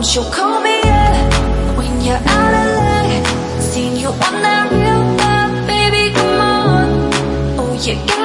home, she'll call me up when you're out of luck. Seen you on that real love, baby, come on. Oh, you